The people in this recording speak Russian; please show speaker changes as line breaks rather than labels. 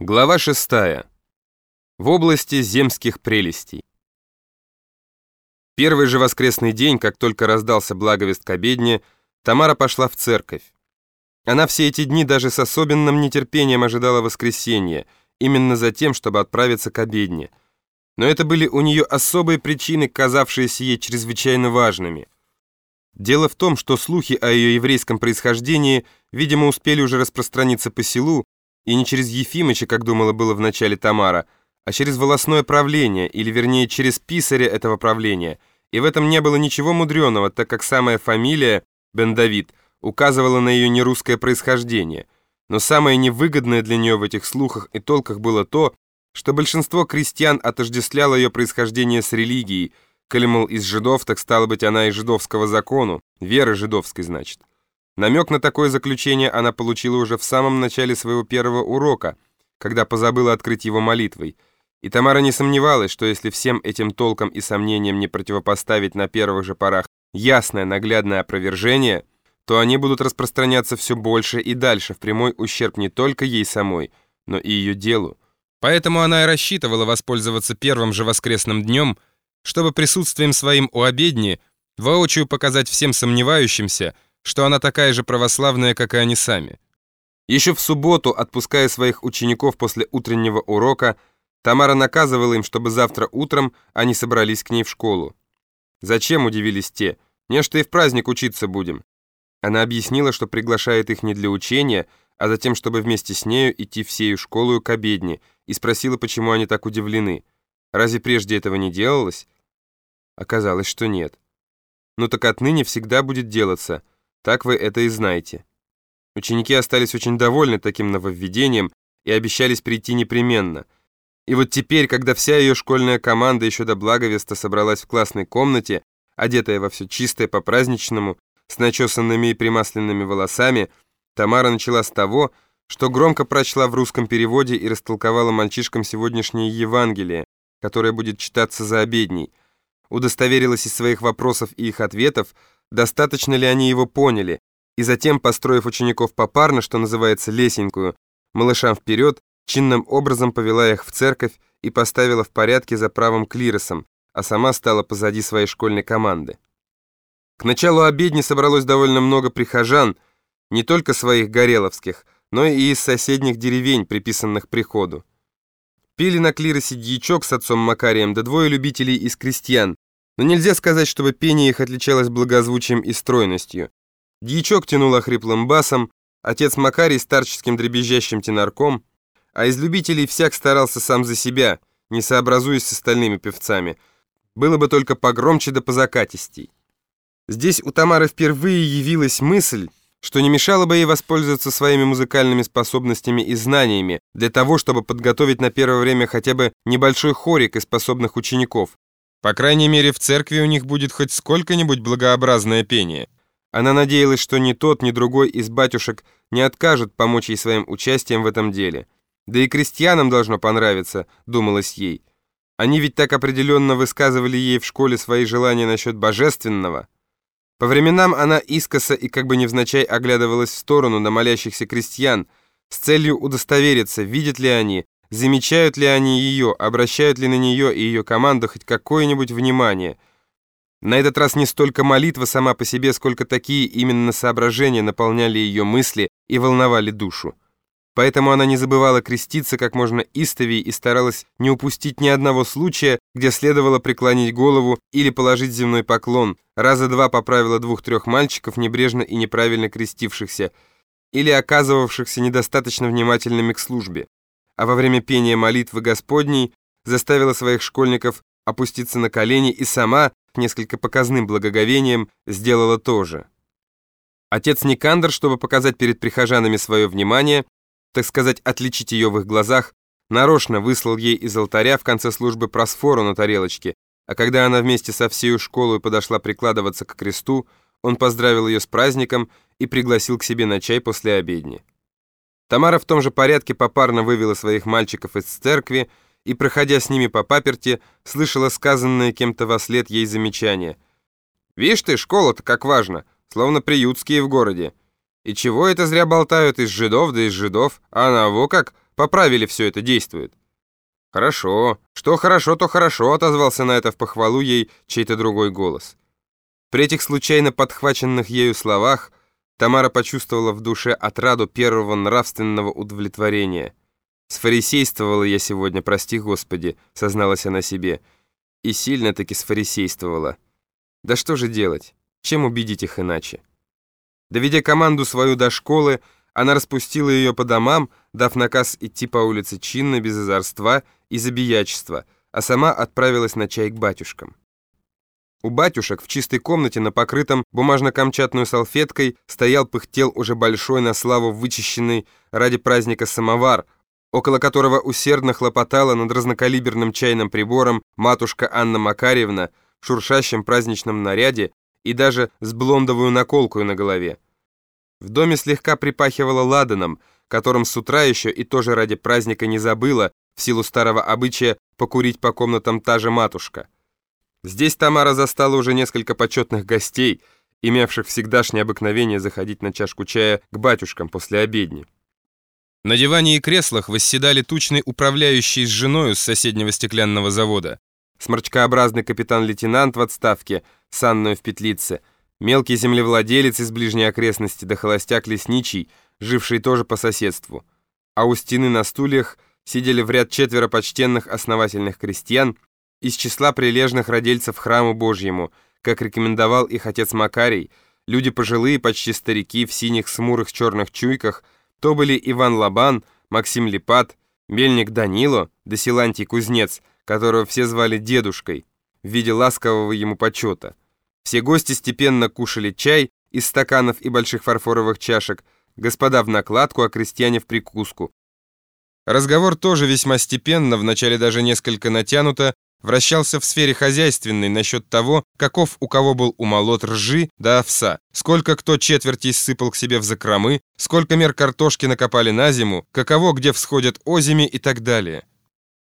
Глава 6. В области земских прелестей. Первый же воскресный день, как только раздался благовест к обедне, Тамара пошла в церковь. Она все эти дни даже с особенным нетерпением ожидала воскресенья, именно за тем, чтобы отправиться к обедне. Но это были у нее особые причины, казавшиеся ей чрезвычайно важными. Дело в том, что слухи о ее еврейском происхождении, видимо, успели уже распространиться по селу, и не через Ефимыча, как думала было вначале Тамара, а через волосное правление, или вернее через писаря этого правления. И в этом не было ничего мудреного, так как самая фамилия, Бен Давид, указывала на ее нерусское происхождение. Но самое невыгодное для нее в этих слухах и толках было то, что большинство крестьян отождествляло ее происхождение с религией, коли, мол, из жидов, так стало быть, она из жидовского закону, веры жидовской, значит. Намек на такое заключение она получила уже в самом начале своего первого урока, когда позабыла открыть его молитвой. И Тамара не сомневалась, что если всем этим толкам и сомнениям не противопоставить на первых же порах ясное наглядное опровержение, то они будут распространяться все больше и дальше в прямой ущерб не только ей самой, но и ее делу. Поэтому она и рассчитывала воспользоваться первым же воскресным днем, чтобы присутствием своим у обедни воочию показать всем сомневающимся, что она такая же православная, как и они сами. Еще в субботу, отпуская своих учеников после утреннего урока, Тамара наказывала им, чтобы завтра утром они собрались к ней в школу. «Зачем?» – удивились те. «Не, что и в праздник учиться будем». Она объяснила, что приглашает их не для учения, а затем, чтобы вместе с нею идти всею школу к обедне, и спросила, почему они так удивлены. Разве прежде этого не делалось? Оказалось, что нет. «Ну так отныне всегда будет делаться», – так вы это и знаете. Ученики остались очень довольны таким нововведением и обещались прийти непременно. И вот теперь, когда вся ее школьная команда еще до благовеста собралась в классной комнате, одетая во все чистое по-праздничному, с начесанными и примасленными волосами, Тамара начала с того, что громко прочла в русском переводе и растолковала мальчишкам сегодняшнее Евангелие, которое будет читаться за обедней, удостоверилась из своих вопросов и их ответов, достаточно ли они его поняли, и затем, построив учеников попарно, что называется лесенькую, малышам вперед, чинным образом повела их в церковь и поставила в порядке за правым клиросом, а сама стала позади своей школьной команды. К началу обедни собралось довольно много прихожан, не только своих гореловских, но и из соседних деревень, приписанных приходу. Пили на клиросе дьячок с отцом Макарием, да двое любителей из крестьян, но нельзя сказать, чтобы пение их отличалось благозвучием и стройностью. Дьячок тянул охриплым басом, отец Макарий старческим дребезжащим тенарком, а из любителей всяк старался сам за себя, не сообразуясь с остальными певцами. Было бы только погромче да позакатистей. Здесь у Тамары впервые явилась мысль, что не мешало бы ей воспользоваться своими музыкальными способностями и знаниями для того, чтобы подготовить на первое время хотя бы небольшой хорик из способных учеников, по крайней мере, в церкви у них будет хоть сколько-нибудь благообразное пение. Она надеялась, что ни тот, ни другой из батюшек не откажут помочь ей своим участием в этом деле. Да и крестьянам должно понравиться, думалось ей. Они ведь так определенно высказывали ей в школе свои желания насчет божественного. По временам она искоса и как бы невзначай оглядывалась в сторону на молящихся крестьян с целью удостовериться, видят ли они, Замечают ли они ее, обращают ли на нее и ее команду хоть какое-нибудь внимание? На этот раз не столько молитва сама по себе, сколько такие именно соображения наполняли ее мысли и волновали душу. Поэтому она не забывала креститься как можно истовей и старалась не упустить ни одного случая, где следовало преклонить голову или положить земной поклон, раза два поправила двух-трех мальчиков, небрежно и неправильно крестившихся, или оказывавшихся недостаточно внимательными к службе а во время пения молитвы Господней заставила своих школьников опуститься на колени и сама, несколько показным благоговением, сделала то же. Отец Никандр, чтобы показать перед прихожанами свое внимание, так сказать, отличить ее в их глазах, нарочно выслал ей из алтаря в конце службы просфору на тарелочке, а когда она вместе со всей школой подошла прикладываться к кресту, он поздравил ее с праздником и пригласил к себе на чай после обедни. Тамара в том же порядке попарно вывела своих мальчиков из церкви и, проходя с ними по паперти, слышала сказанное кем-то во след ей замечание. «Вишь ты, школа-то как важно, словно приютские в городе. И чего это зря болтают из жидов да из жидов, а она во как поправили все это действует. «Хорошо. Что хорошо, то хорошо», — отозвался на это в похвалу ей чей-то другой голос. При этих случайно подхваченных ею словах Тамара почувствовала в душе отраду первого нравственного удовлетворения. «Сфарисействовала я сегодня, прости Господи», — созналась она себе, и сильно-таки сфарисействовала. Да что же делать? Чем убедить их иначе? Доведя команду свою до школы, она распустила ее по домам, дав наказ идти по улице чинно, без озорства и забиячества, а сама отправилась на чай к батюшкам. У батюшек в чистой комнате на покрытом бумажно-камчатную салфеткой стоял пыхтел уже большой на славу вычищенный ради праздника самовар, около которого усердно хлопотала над разнокалиберным чайным прибором матушка Анна Макарьевна, шуршащем праздничном наряде и даже с блондовую наколкой на голове. В доме слегка припахивало ладаном, которым с утра еще и тоже ради праздника не забыла, в силу старого обычая, покурить по комнатам та же матушка. Здесь Тамара застала уже несколько почетных гостей, имевших всегдашнее обыкновение заходить на чашку чая к батюшкам после обедни. На диване и креслах восседали тучный управляющий с женою с соседнего стеклянного завода сморчкообразный капитан-лейтенант в отставке с Анной в петлице, мелкий землевладелец из ближней окрестности да холостяк лесничий, живший тоже по соседству. А у стены на стульях сидели в ряд четверо почтенных основательных крестьян из числа прилежных родильцев храму Божьему, как рекомендовал их отец Макарий, люди пожилые, почти старики, в синих смурых черных чуйках, то были Иван Лобан, Максим Липат, мельник Данило, да Силантий Кузнец — которого все звали дедушкой, в виде ласкового ему почета. Все гости степенно кушали чай из стаканов и больших фарфоровых чашек, господа в накладку, а крестьяне в прикуску. Разговор тоже весьма степенно, вначале даже несколько натянуто, вращался в сфере хозяйственной насчет того, каков у кого был умолот ржи да овса, сколько кто четверти сыпал к себе в закромы, сколько мер картошки накопали на зиму, каково где всходят озими и так далее.